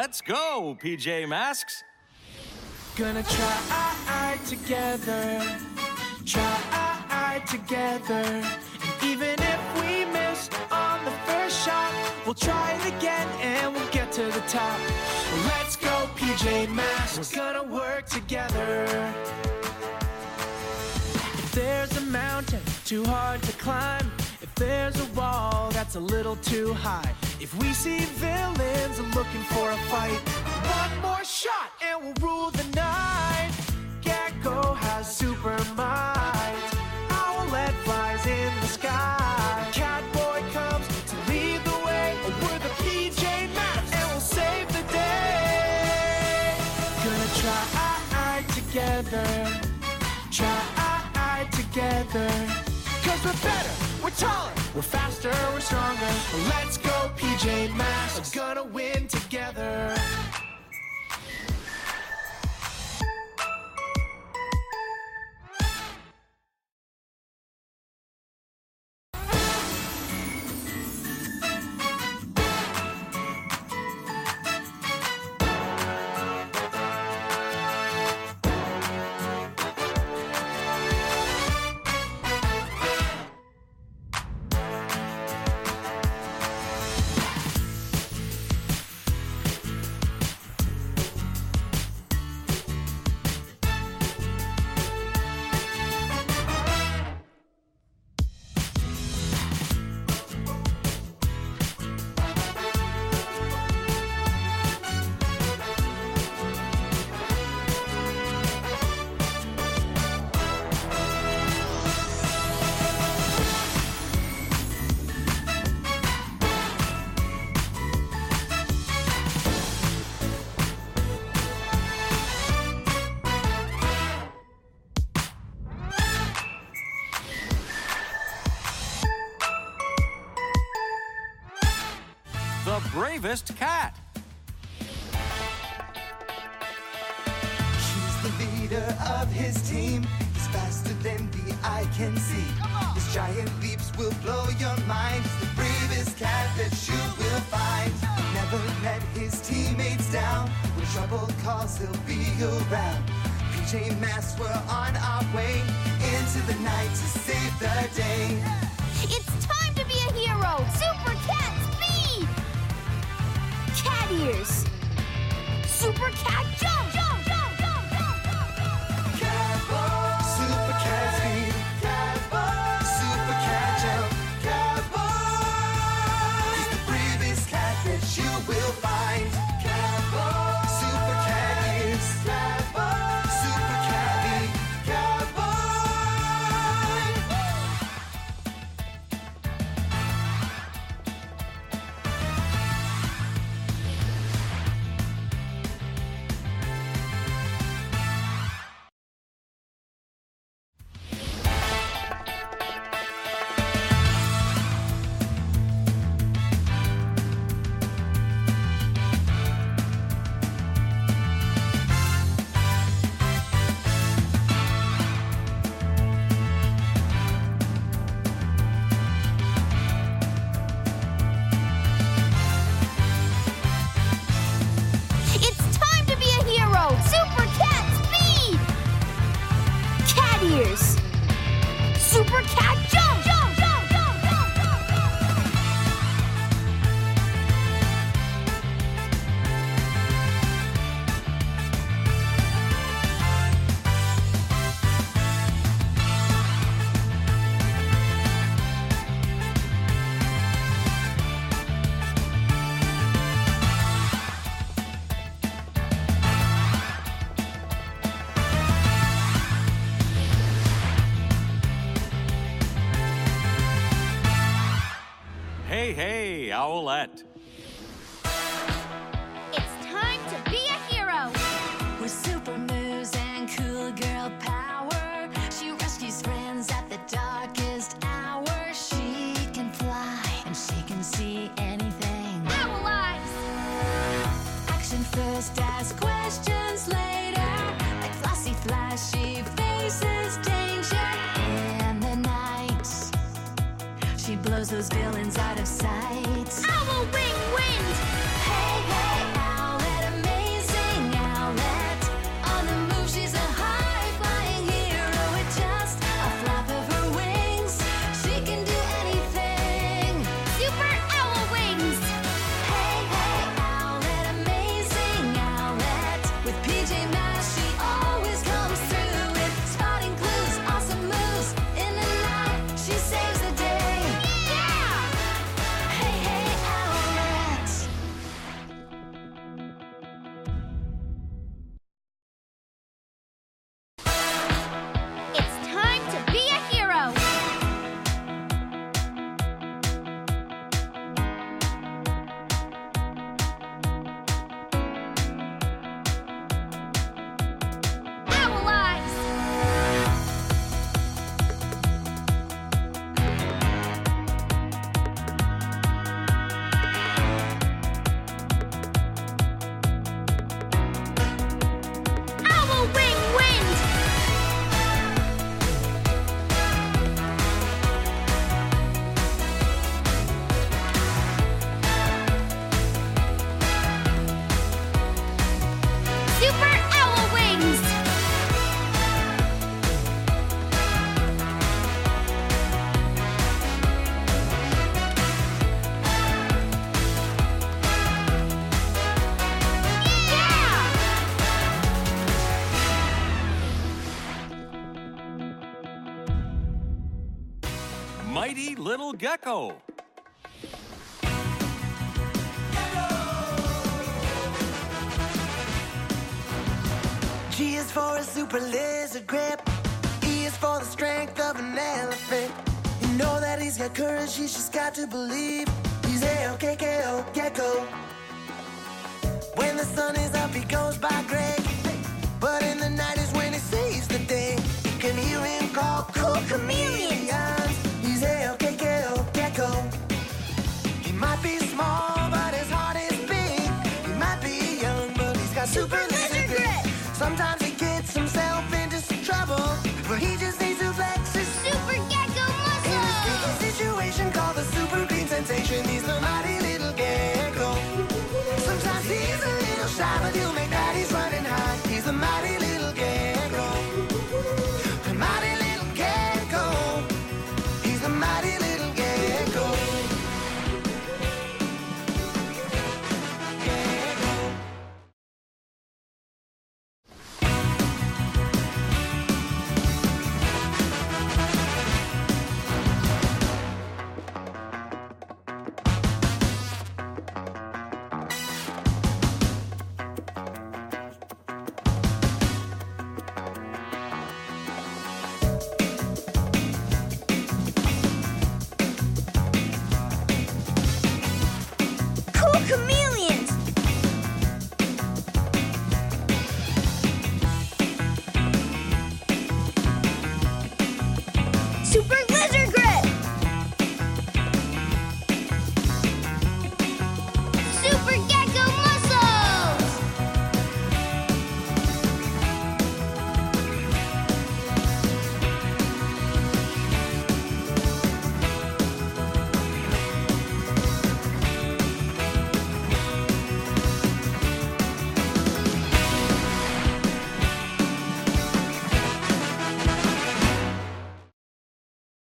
Let's go, PJ Masks. Gonna try together, try together. And even if we miss on the first shot, we'll try it again and we'll get to the top. Let's go, PJ Masks. We're gonna work together. If there's a mountain too hard to climb, there's a wall that's a little too high, if we see villains looking for a fight, one more shot and we'll rule the night. Gecko has super might. Owlette flies in the sky. Catboy comes to lead the way. We're the PJ Masks and we'll save the day. Gonna try together. Try together. Cause we're better, we're taller, we're faster, we're stronger. Let's go, PJ Masks. Gonna win together. The bravest cat. He's the leader of his team. He's faster than the eye can see. His giant leaps will blow your mind. He's the bravest cat that you will find. Never let his teammates down. When trouble calls, he'll be around. PJ Masks, we're on our way into the night to save the day. It's time to be a hero! Super Cat Speed! Cat ears! Super Cat Jump! Hey, hey, Owlette. It's time to be a hero! With super moves and cool girl power, she rescues friends at the darkest hour. She can fly and she can see anything. Owl eyes! Action first, ask questions later. Like flossy, flashy faces, danger in the night. She blows those villains out Mighty Little Gecko. G is for a super lizard grip. E is for the strength of an elephant. You know that he's got courage, he's just got to believe. He's A-O-K-K-O, gecko. When the sun is up, he goes by